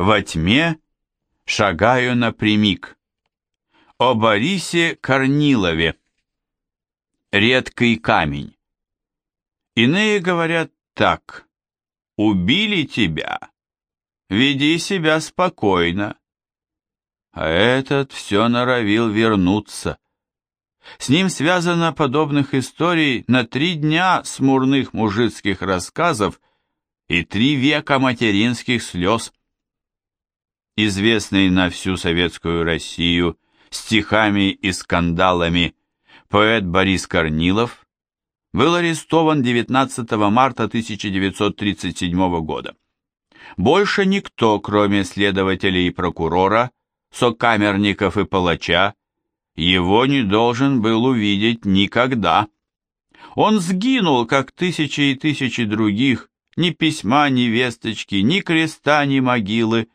Во тьме шагаю напрямик. О Борисе Корнилове. Редкий камень. Иные говорят так. Убили тебя. Веди себя спокойно. А этот все норовил вернуться. С ним связано подобных историй на три дня смурных мужицких рассказов и три века материнских слез. Известный на всю советскую Россию стихами и скандалами поэт Борис Корнилов был арестован 19 марта 1937 года. Больше никто, кроме следователей и прокурора, сокамерников и палача, его не должен был увидеть никогда. Он сгинул, как тысячи и тысячи других, ни письма, ни весточки, ни креста, ни могилы.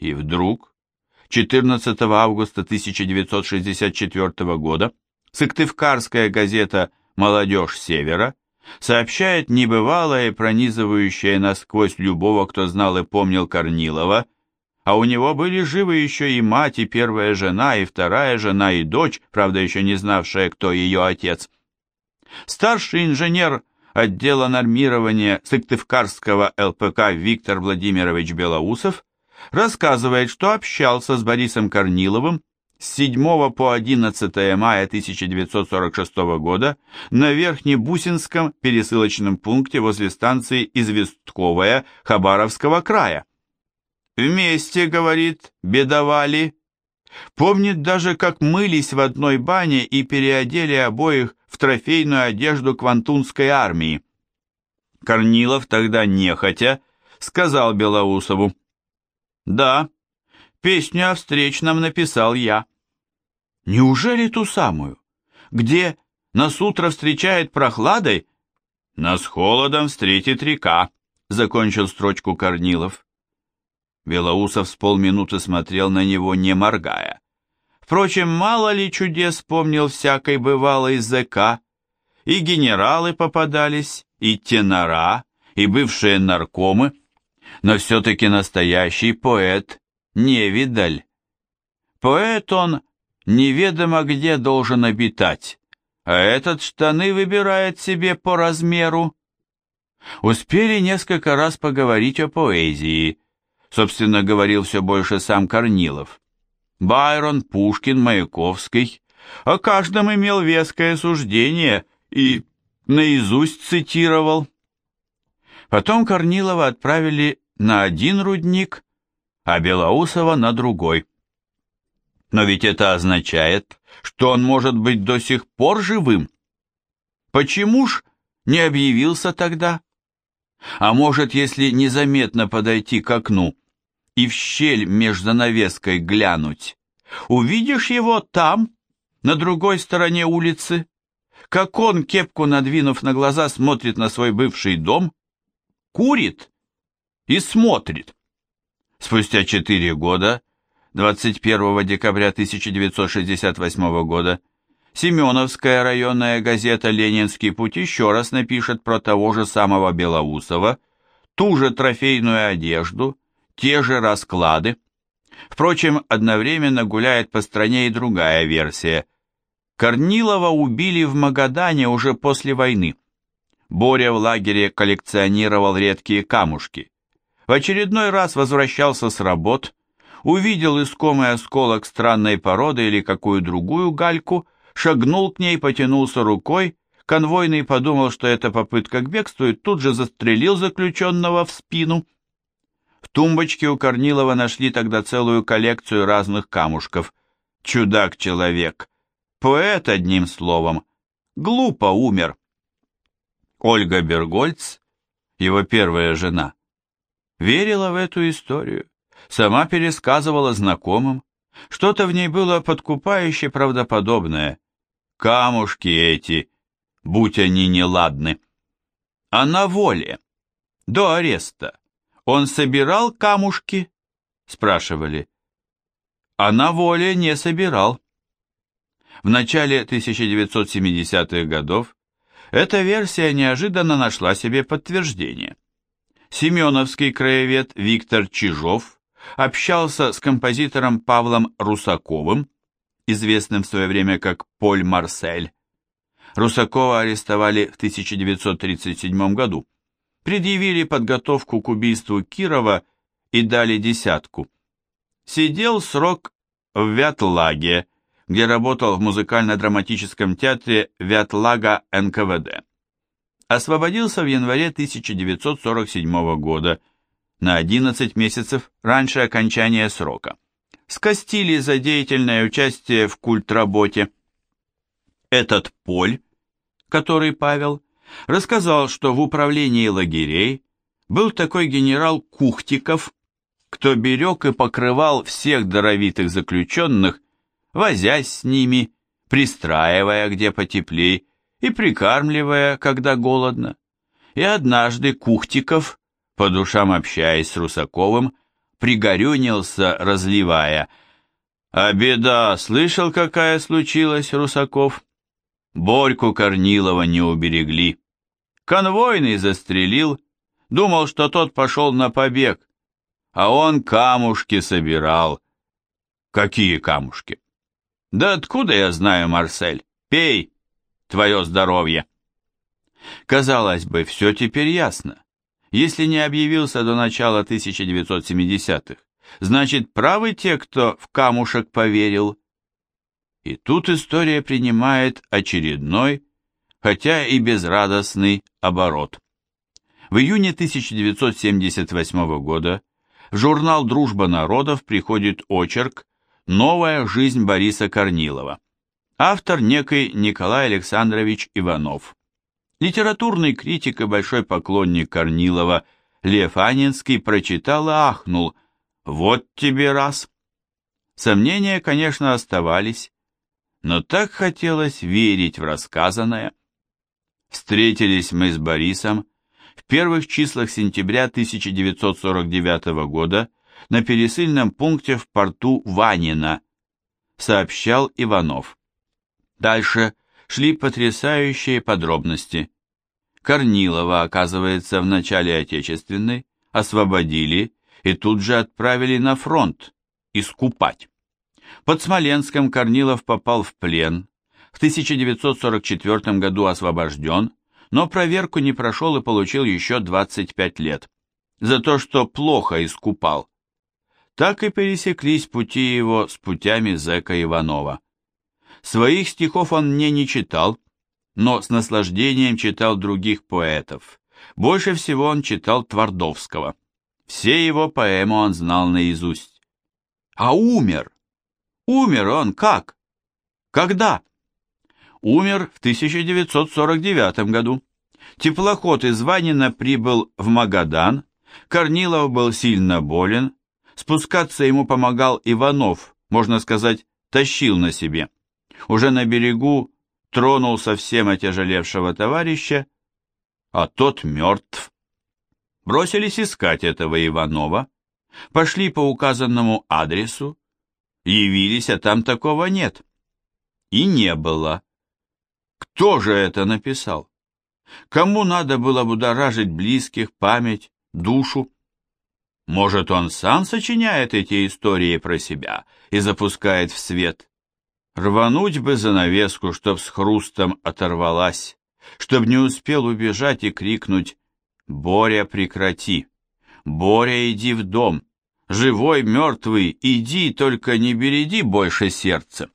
И вдруг, 14 августа 1964 года, Сыктывкарская газета «Молодежь Севера» сообщает небывалое, пронизывающее насквозь любого, кто знал и помнил Корнилова, а у него были живы еще и мать, и первая жена, и вторая жена, и дочь, правда, еще не знавшая, кто ее отец. Старший инженер отдела нормирования Сыктывкарского ЛПК Виктор Владимирович Белоусов рассказывает, что общался с Борисом Корниловым с 7 по 11 мая 1946 года на Верхнебусинском пересылочном пункте возле станции Известковая Хабаровского края. Вместе, говорит, бедовали. Помнит даже, как мылись в одной бане и переодели обоих в трофейную одежду Квантунской армии. Корнилов тогда нехотя сказал Белоусову, «Да, песню о встречном написал я». «Неужели ту самую? Где нас утро встречает прохладой?» «Нас холодом встретит река», — закончил строчку Корнилов. Белоусов с полминуты смотрел на него, не моргая. Впрочем, мало ли чудес помнил всякой бывалой ЗК. И генералы попадались, и тенора, и бывшие наркомы. Но все-таки настоящий поэт не видаль. Поэт он неведомо где должен обитать, а этот штаны выбирает себе по размеру. Успели несколько раз поговорить о поэзии, собственно, говорил все больше сам Корнилов. Байрон, Пушкин, Маяковский, о каждом имел веское суждение и наизусть цитировал. Потом Корнилова отправили на один рудник, а Белоусова на другой. Но ведь это означает, что он может быть до сих пор живым. Почему ж не объявился тогда? А может, если незаметно подойти к окну и в щель между занавеской глянуть, увидишь его там, на другой стороне улицы, как он, кепку надвинув на глаза, смотрит на свой бывший дом, курит и смотрит. Спустя четыре года, 21 декабря 1968 года, Семеновская районная газета «Ленинский путь» еще раз напишет про того же самого Белоусова, ту же трофейную одежду, те же расклады. Впрочем, одновременно гуляет по стране и другая версия. Корнилова убили в Магадане уже после войны. Боря в лагере коллекционировал редкие камушки. В очередной раз возвращался с работ, увидел искомый осколок странной породы или какую другую гальку – шагнул к ней, потянулся рукой, конвойный подумал, что это попытка к бегству, и тут же застрелил заключенного в спину. В тумбочке у Корнилова нашли тогда целую коллекцию разных камушков. Чудак-человек. Поэт, одним словом. Глупо умер. Ольга Бергольц, его первая жена, верила в эту историю, сама пересказывала знакомым. Что-то в ней было подкупающе правдоподобное. Камушки эти, будь они неладны. А на воле, до ареста, он собирал камушки? Спрашивали. А на воле не собирал. В начале 1970-х годов эта версия неожиданно нашла себе подтверждение. Семеновский краевед Виктор Чижов общался с композитором Павлом Русаковым, известным в свое время как Поль Марсель. Русакова арестовали в 1937 году, предъявили подготовку к убийству Кирова и дали десятку. Сидел срок в Вятлаге, где работал в музыкально-драматическом театре Вятлага НКВД. Освободился в январе 1947 года, на 11 месяцев раньше окончания срока. Скостили за деятельное участие в культработе. Этот Поль, который Павел, рассказал, что в управлении лагерей был такой генерал Кухтиков, кто берег и покрывал всех даровитых заключенных, возясь с ними, пристраивая где потеплей и прикармливая, когда голодно. И однажды Кухтиков, по душам общаясь с Русаковым, пригорюнился, разливая. «А беда, слышал, какая случилась, Русаков? Борьку Корнилова не уберегли. Конвойный застрелил, думал, что тот пошел на побег, а он камушки собирал. Какие камушки? Да откуда я знаю, Марсель? Пей, твое здоровье. Казалось бы, все теперь ясно. Если не объявился до начала 1970-х, значит, правы те, кто в камушек поверил. И тут история принимает очередной, хотя и безрадостный оборот. В июне 1978 года в журнал «Дружба народов» приходит очерк «Новая жизнь Бориса Корнилова». Автор некий Николай Александрович Иванов. Литературный критик и большой поклонник Корнилова Лев Анинский прочитал и ахнул «Вот тебе раз!». Сомнения, конечно, оставались, но так хотелось верить в рассказанное. Встретились мы с Борисом в первых числах сентября 1949 года на пересыльном пункте в порту Ванина, сообщал Иванов. Дальше шли потрясающие подробности. Корнилова, оказывается, в начале Отечественной освободили и тут же отправили на фронт искупать. Под Смоленском Корнилов попал в плен, в 1944 году освобожден, но проверку не прошел и получил еще 25 лет. За то, что плохо искупал. Так и пересеклись пути его с путями зэка Иванова. Своих стихов он мне не читал, но с наслаждением читал других поэтов. Больше всего он читал Твардовского. Все его поэмы он знал наизусть. А умер! Умер он как? Когда? Умер в 1949 году. Теплоход из Ванина прибыл в Магадан, Корнилов был сильно болен, спускаться ему помогал Иванов, можно сказать, тащил на себе. Уже на берегу тронул совсем отяжелевшего товарища, а тот мертв. Бросились искать этого Иванова, пошли по указанному адресу, явились, а там такого нет. И не было. Кто же это написал? Кому надо было будоражить близких, память, душу? Может, он сам сочиняет эти истории про себя и запускает в свет? Рвануть бы занавеску, чтоб с хрустом оторвалась, чтоб не успел убежать и крикнуть «Боря, прекрати! Боря, иди в дом! Живой, мертвый, иди, только не береди больше сердца!»